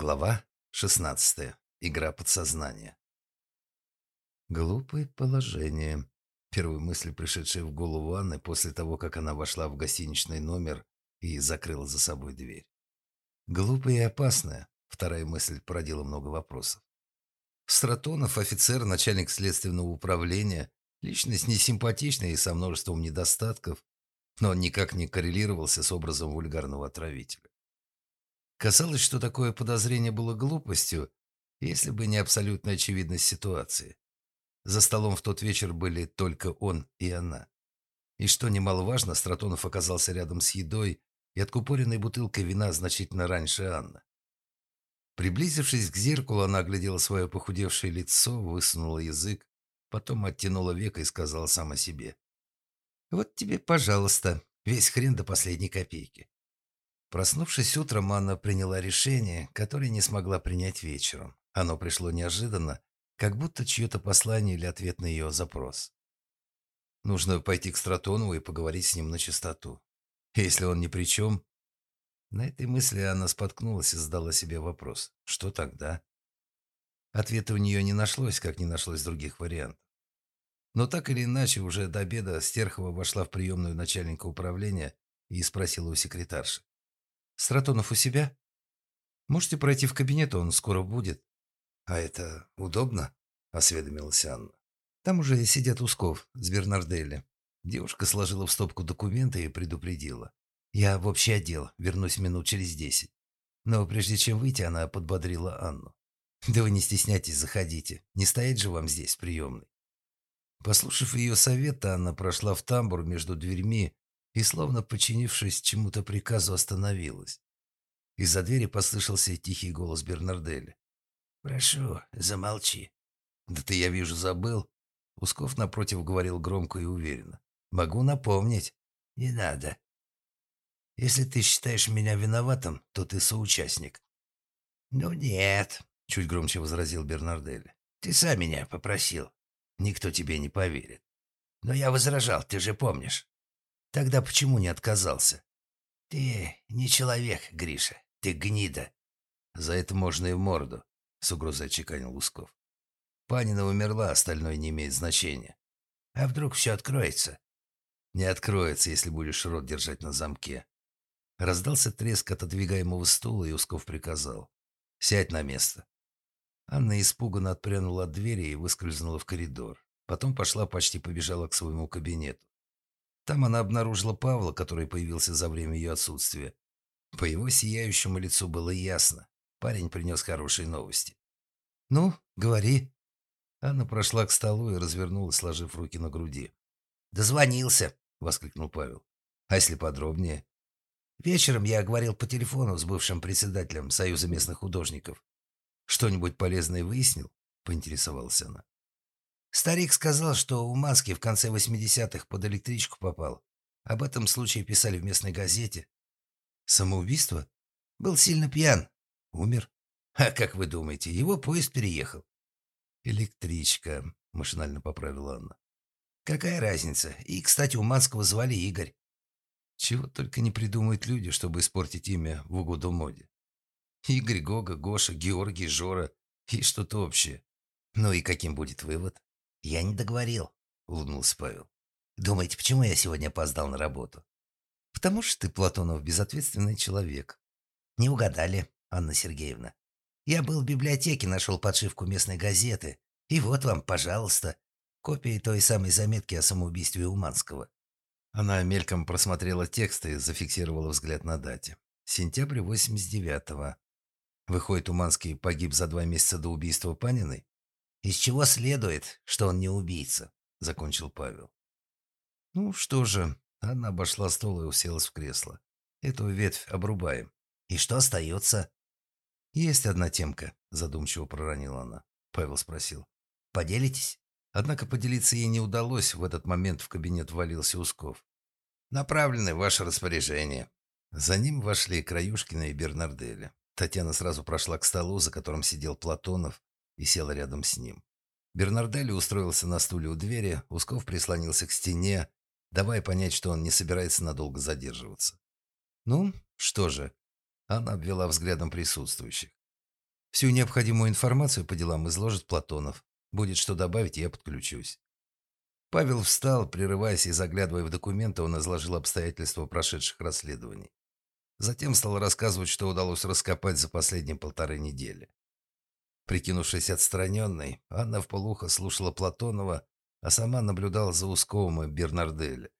Глава 16. Игра подсознания. Глупое положение. Первая мысль, пришедшая в голову Анны после того, как она вошла в гостиничный номер и закрыла за собой дверь. Глупое и опасное. Вторая мысль породила много вопросов. Стратонов, офицер, начальник следственного управления, личность несимпатичная и со множеством недостатков, но он никак не коррелировался с образом вульгарного отравителя. Казалось, что такое подозрение было глупостью, если бы не абсолютная очевидность ситуации. За столом в тот вечер были только он и она. И что немаловажно, Стратонов оказался рядом с едой и откупоренной бутылкой вина значительно раньше Анны. Приблизившись к зеркалу, она оглядела свое похудевшее лицо, высунула язык, потом оттянула веко и сказала сама себе. «Вот тебе, пожалуйста, весь хрен до последней копейки. Проснувшись утром, Анна приняла решение, которое не смогла принять вечером. Оно пришло неожиданно, как будто чье-то послание или ответ на ее запрос. Нужно пойти к Стратонову и поговорить с ним на чистоту. Если он ни при чем... На этой мысли Анна споткнулась и задала себе вопрос. Что тогда? Ответа у нее не нашлось, как не нашлось других вариантов. Но так или иначе, уже до обеда Стерхова вошла в приемную начальника управления и спросила у секретарши. Стратонов у себя? Можете пройти в кабинет, он скоро будет. А это удобно? Осведомилась Анна. Там уже сидят Усков с Бернарделли. Девушка сложила в стопку документы и предупредила. Я в общий отдел, вернусь минут через десять. Но прежде чем выйти, она подбодрила Анну. «Да вы не стесняйтесь, заходите. Не стоять же вам здесь, приемной». Послушав ее совета, Анна прошла в тамбур между дверьми и, словно подчинившись чему-то приказу, остановилась. Из-за двери послышался тихий голос Бернарделя. «Прошу, замолчи». «Да ты, я вижу, забыл». Усков напротив говорил громко и уверенно. «Могу напомнить». «Не надо. Если ты считаешь меня виноватым, то ты соучастник». «Ну нет», — чуть громче возразил Бернардель. «Ты сам меня попросил. Никто тебе не поверит. Но я возражал, ты же помнишь. Тогда почему не отказался? Ты не человек, Гриша, ты гнида. За это можно и в морду, с угрозой чеканил Усков. Панина умерла, остальное не имеет значения. А вдруг все откроется? Не откроется, если будешь рот держать на замке. Раздался треск отодвигаемого стула, и Усков приказал. «Сядь на место». Анна испуганно отпрянула от двери и выскользнула в коридор. Потом пошла, почти побежала к своему кабинету. Там она обнаружила Павла, который появился за время ее отсутствия. По его сияющему лицу было ясно. Парень принес хорошие новости. «Ну, говори». Анна прошла к столу и развернулась, сложив руки на груди. «Дозвонился», — воскликнул Павел. «А если подробнее?» «Вечером я говорил по телефону с бывшим председателем Союза местных художников. Что-нибудь полезное выяснил?» — поинтересовалась она. Старик сказал, что у Маски в конце 80-х под электричку попал. Об этом случае писали в местной газете. Самоубийство? Был сильно пьян. Умер. А как вы думаете, его поезд переехал? Электричка, машинально поправила Анна. Какая разница? И, кстати, у Манского звали Игорь. Чего только не придумают люди, чтобы испортить имя в угоду моде. Игорь, Гога, Гоша, Георгий, Жора и что-то общее. Ну и каким будет вывод? «Я не договорил», — улыбнулся Павел. «Думаете, почему я сегодня опоздал на работу?» «Потому что ты, Платонов, безответственный человек». «Не угадали, Анна Сергеевна. Я был в библиотеке, нашел подшивку местной газеты. И вот вам, пожалуйста, копия той самой заметки о самоубийстве Уманского». Она мельком просмотрела текст и зафиксировала взгляд на дате. Сентябрь 89-го. Выходит, Уманский погиб за два месяца до убийства Паниной? «Из чего следует, что он не убийца?» — закончил Павел. «Ну что же?» — она обошла стол и уселась в кресло. «Эту ветвь обрубаем. И что остается?» «Есть одна темка», — задумчиво проронила она. Павел спросил. «Поделитесь?» Однако поделиться ей не удалось. В этот момент в кабинет валился Усков. «Направлены ваше распоряжение». За ним вошли Краюшкина и Бернардели. Татьяна сразу прошла к столу, за которым сидел Платонов, и села рядом с ним. Бернарделли устроился на стуле у двери, Усков прислонился к стене, давая понять, что он не собирается надолго задерживаться. «Ну, что же?» Она обвела взглядом присутствующих. Всю необходимую информацию по делам изложит Платонов. Будет что добавить, я подключусь. Павел встал, прерываясь и заглядывая в документы, он изложил обстоятельства прошедших расследований. Затем стал рассказывать, что удалось раскопать за последние полторы недели. Прикинувшись отстраненной, Анна вполуха слушала Платонова, а сама наблюдала за Усковым и Бернарделли.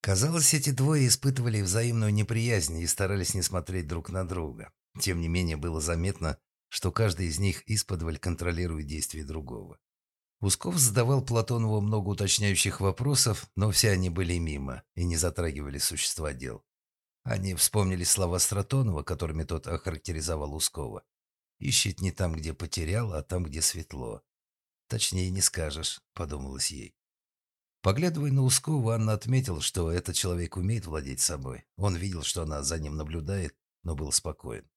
Казалось, эти двое испытывали взаимную неприязнь и старались не смотреть друг на друга. Тем не менее, было заметно, что каждый из них исподволь контролирует действия другого. Усков задавал Платонову много уточняющих вопросов, но все они были мимо и не затрагивали существа дел. Они вспомнили слова Стратонова, которыми тот охарактеризовал Ускова. «Ищет не там, где потерял, а там, где светло». «Точнее не скажешь», — подумалось ей. Поглядывая на Ускова, Анна отметила, что этот человек умеет владеть собой. Он видел, что она за ним наблюдает, но был спокоен.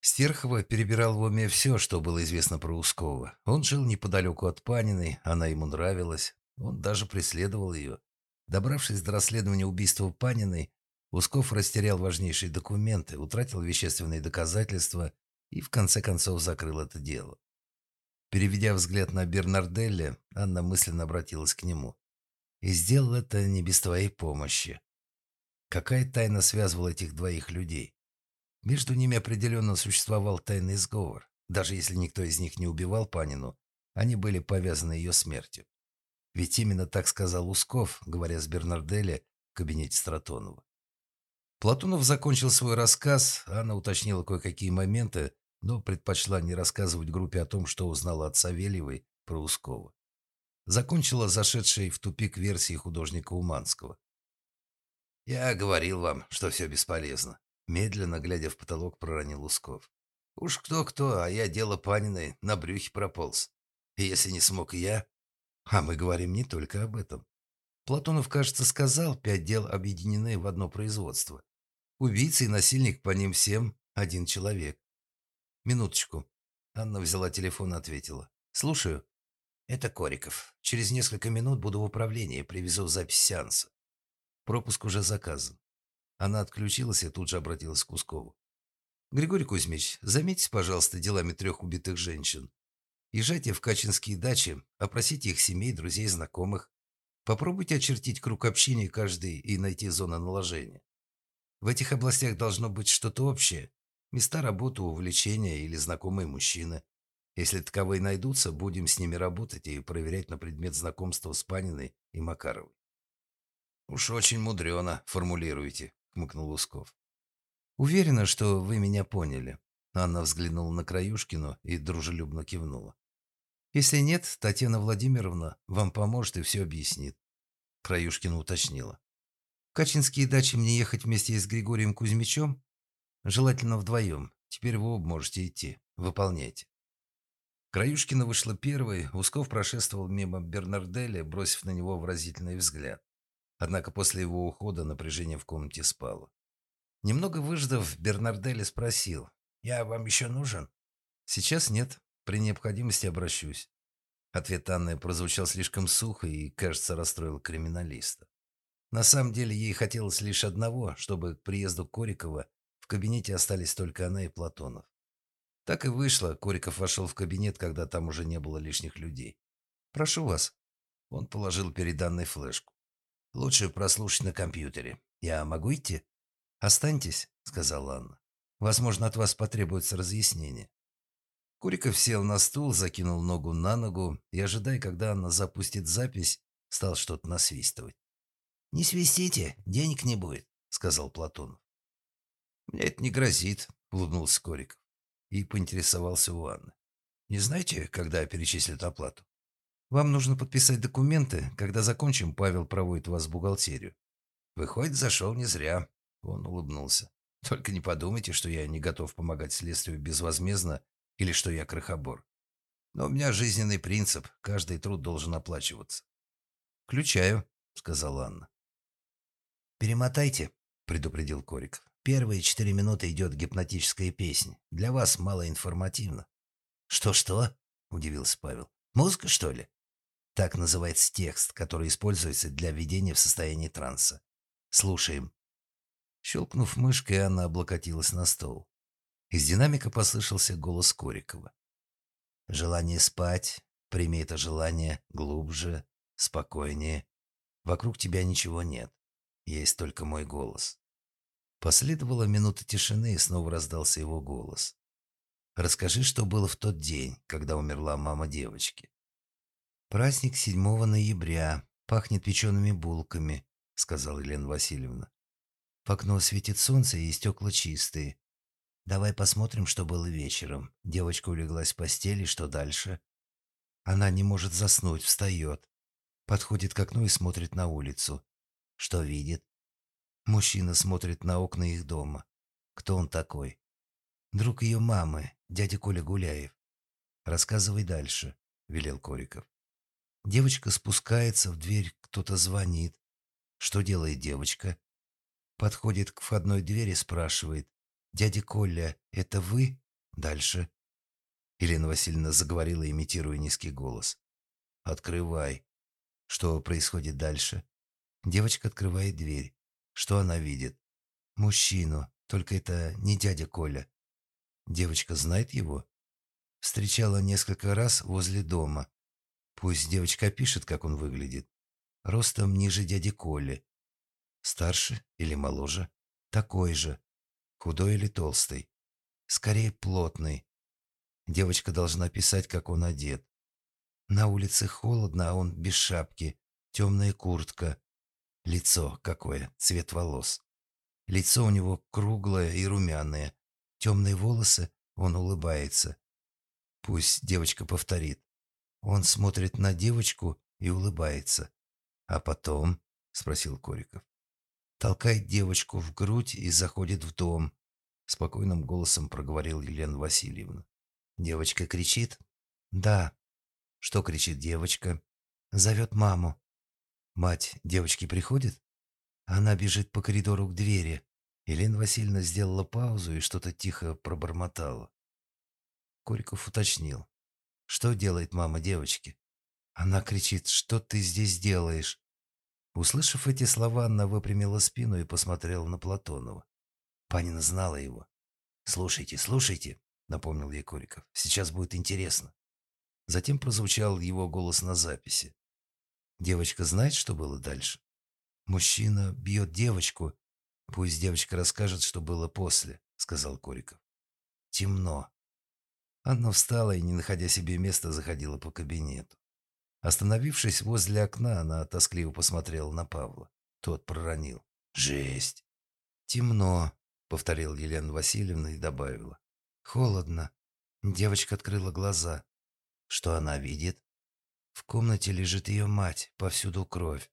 Стерхова перебирал в уме все, что было известно про Ускова. Он жил неподалеку от Паниной, она ему нравилась. Он даже преследовал ее. Добравшись до расследования убийства Паниной, Усков растерял важнейшие документы, утратил вещественные доказательства и в конце концов закрыл это дело. Переведя взгляд на Бернарделли, Анна мысленно обратилась к нему. «И сделал это не без твоей помощи. Какая тайна связывала этих двоих людей? Между ними определенно существовал тайный сговор. Даже если никто из них не убивал Панину, они были повязаны ее смертью. Ведь именно так сказал Усков, говоря с Бернарделли в кабинете Стратонова. Платонов закончил свой рассказ, Анна уточнила кое-какие моменты, но предпочла не рассказывать группе о том, что узнала от Савельевой про Ускова. Закончила зашедшей в тупик версии художника Уманского. «Я говорил вам, что все бесполезно. Медленно, глядя в потолок, проронил Усков. «Уж кто-кто, а я дело Паниной на брюхе прополз. И если не смог я...» А мы говорим не только об этом. Платонов, кажется, сказал, пять дел объединены в одно производство. Убийца и насильник по ним всем один человек. Минуточку. Анна взяла телефон и ответила. Слушаю. Это Кориков. Через несколько минут буду в управлении, привезу запись сеанса. Пропуск уже заказан. Она отключилась и тут же обратилась к Кускову. «Григорий Кузьмич, заметьте, пожалуйста, делами трех убитых женщин. Езжайте в Качинские дачи, опросите их семей, друзей, знакомых. Попробуйте очертить круг общения каждый и найти зону наложения. В этих областях должно быть что-то общее. Места работы, увлечения или знакомые мужчины. Если таковые найдутся, будем с ними работать и проверять на предмет знакомства с Паниной и Макаровой. «Уж очень мудрено формулируете», хмыкнул Усков. «Уверена, что вы меня поняли». Анна взглянула на Краюшкину и дружелюбно кивнула. «Если нет, Татьяна Владимировна вам поможет и все объяснит». Краюшкина уточнила. «В Качинские дачи мне ехать вместе с Григорием Кузьмичем? Желательно вдвоем. Теперь вы оба можете идти. Выполняйте». Краюшкина вышла первой, Усков прошествовал мимо Бернарделя, бросив на него выразительный взгляд. Однако после его ухода напряжение в комнате спало. Немного выждав, Бернарделли спросил. «Я вам еще нужен?» «Сейчас нет. При необходимости обращусь». Ответ Анны прозвучал слишком сухо и, кажется, расстроил криминалиста. На самом деле ей хотелось лишь одного, чтобы к приезду Корикова в кабинете остались только она и Платонов. Так и вышло. Кориков вошел в кабинет, когда там уже не было лишних людей. «Прошу вас». Он положил перед Анной флешку. Лучше прослушать на компьютере. Я могу идти? Останьтесь, сказала Анна. Возможно, от вас потребуется разъяснение. Куриков сел на стул, закинул ногу на ногу и, ожидая, когда Анна запустит запись, стал что-то насвистывать. «Не свистите, денег не будет», — сказал Платонов. «Мне это не грозит», — улыбнулся Кориков и поинтересовался у Анны. «Не знаете, когда перечислят оплату?» Вам нужно подписать документы. Когда закончим, Павел проводит вас в бухгалтерию. Выходит, зашел не зря. Он улыбнулся. Только не подумайте, что я не готов помогать следствию безвозмездно или что я крохобор. Но у меня жизненный принцип. Каждый труд должен оплачиваться. «Включаю», — сказала Анна. «Перемотайте», — предупредил Корик. «Первые четыре минуты идет гипнотическая песня. Для вас мало информативно». «Что-что?» — удивился Павел. «Музыка, что ли?» Так называется текст, который используется для введения в состояние транса. Слушаем. Щелкнув мышкой, она облокотилась на стол. Из динамика послышался голос Корикова. «Желание спать. Прими это желание глубже, спокойнее. Вокруг тебя ничего нет. Есть только мой голос». Последовала минута тишины, и снова раздался его голос. «Расскажи, что было в тот день, когда умерла мама девочки». «Праздник 7 ноября. Пахнет печеными булками», — сказала Елена Васильевна. «В окно светит солнце, и стекла чистые. Давай посмотрим, что было вечером. Девочка улеглась в постели, что дальше? Она не может заснуть, встает. Подходит к окну и смотрит на улицу. Что видит? Мужчина смотрит на окна их дома. Кто он такой? Друг ее мамы, дядя Коля Гуляев. Рассказывай дальше, велел Кориков. Девочка спускается в дверь, кто-то звонит. Что делает девочка? Подходит к входной двери, спрашивает. «Дядя Коля, это вы?» Дальше. Елена Васильевна заговорила, имитируя низкий голос. «Открывай». Что происходит дальше? Девочка открывает дверь. Что она видит? Мужчину, только это не дядя Коля. Девочка знает его? Встречала несколько раз возле дома. Пусть девочка пишет, как он выглядит. Ростом ниже дяди Коли. Старше или моложе? Такой же. Худой или толстый? Скорее, плотный. Девочка должна писать, как он одет. На улице холодно, а он без шапки. Темная куртка. Лицо какое, цвет волос. Лицо у него круглое и румяное. Темные волосы, он улыбается. Пусть девочка повторит. Он смотрит на девочку и улыбается. А потом, спросил Кориков толкает девочку в грудь и заходит в дом. Спокойным голосом проговорил Елена Васильевна. Девочка кричит? Да. Что кричит девочка? Зовет маму. Мать девочки приходит? Она бежит по коридору к двери. Елена Васильевна сделала паузу и что-то тихо пробормотала. Кориков уточнил. Что делает мама девочки? Она кричит, что ты здесь делаешь? Услышав эти слова, она выпрямила спину и посмотрела на Платонова. Панина знала его. «Слушайте, слушайте», — напомнил ей Кориков. «Сейчас будет интересно». Затем прозвучал его голос на записи. «Девочка знает, что было дальше?» «Мужчина бьет девочку. Пусть девочка расскажет, что было после», — сказал Кориков. «Темно». Анна встала и, не находя себе места, заходила по кабинету. Остановившись возле окна, она тоскливо посмотрела на Павла. Тот проронил. «Жесть!» «Темно», — повторила Елена Васильевна и добавила. «Холодно». Девочка открыла глаза. Что она видит? В комнате лежит ее мать, повсюду кровь.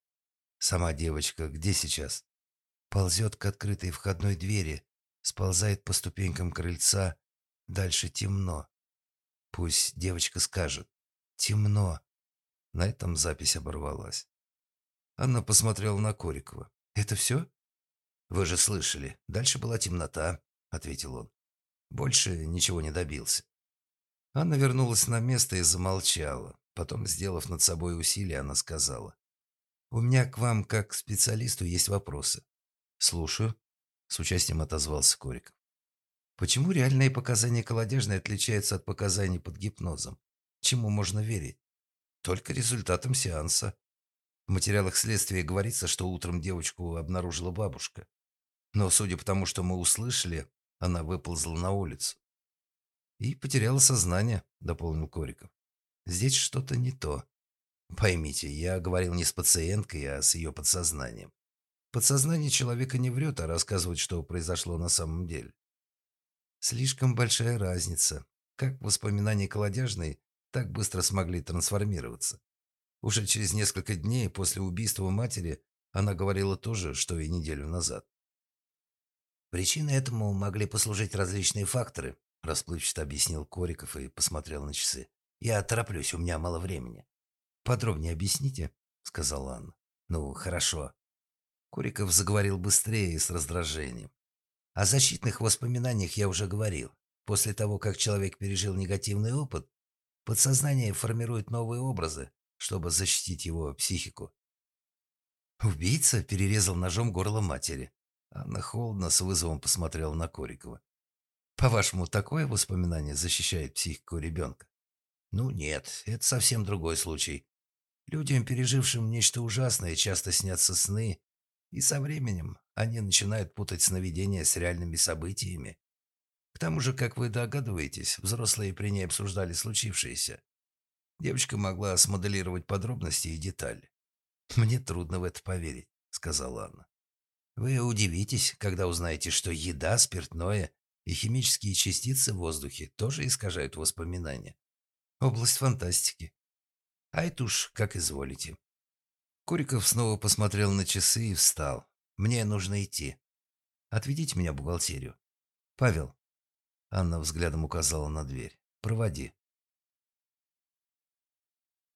Сама девочка где сейчас? Ползет к открытой входной двери, сползает по ступенькам крыльца. Дальше темно. Пусть девочка скажет. Темно. На этом запись оборвалась. Анна посмотрела на Корикова. «Это все?» «Вы же слышали. Дальше была темнота», — ответил он. Больше ничего не добился. Анна вернулась на место и замолчала. Потом, сделав над собой усилие, она сказала. «У меня к вам, как к специалисту, есть вопросы». «Слушаю», — с участием отозвался Кориков. «Почему реальные показания колодежной отличаются от показаний под гипнозом? Чему можно верить?» Только результатом сеанса. В материалах следствия говорится, что утром девочку обнаружила бабушка. Но, судя по тому, что мы услышали, она выползла на улицу. «И потеряла сознание», — дополнил Кориков. «Здесь что-то не то. Поймите, я говорил не с пациенткой, а с ее подсознанием. Подсознание человека не врет, а рассказывает, что произошло на самом деле. Слишком большая разница. Как воспоминания колодяжной так быстро смогли трансформироваться. Уже через несколько дней после убийства матери она говорила то же, что и неделю назад. Причиной этому могли послужить различные факторы, расплывчато объяснил Кориков и посмотрел на часы. Я тороплюсь, у меня мало времени. Подробнее объясните, сказала Анна. Ну, хорошо. Кориков заговорил быстрее и с раздражением. О защитных воспоминаниях я уже говорил. После того, как человек пережил негативный опыт, Подсознание формирует новые образы, чтобы защитить его психику. Убийца перерезал ножом горло матери. Анна холодно с вызовом посмотрела на Корикова. По-вашему, такое воспоминание защищает психику ребенка? Ну нет, это совсем другой случай. Людям, пережившим нечто ужасное, часто снятся сны, и со временем они начинают путать сновидения с реальными событиями. К тому же, как вы догадываетесь, взрослые при ней обсуждали случившееся. Девочка могла смоделировать подробности и детали. «Мне трудно в это поверить», — сказала Анна. «Вы удивитесь, когда узнаете, что еда, спиртное и химические частицы в воздухе тоже искажают воспоминания. Область фантастики. А это уж как изволите». Куриков снова посмотрел на часы и встал. «Мне нужно идти. Отведите меня в бухгалтерию. Павел». Анна взглядом указала на дверь. «Проводи».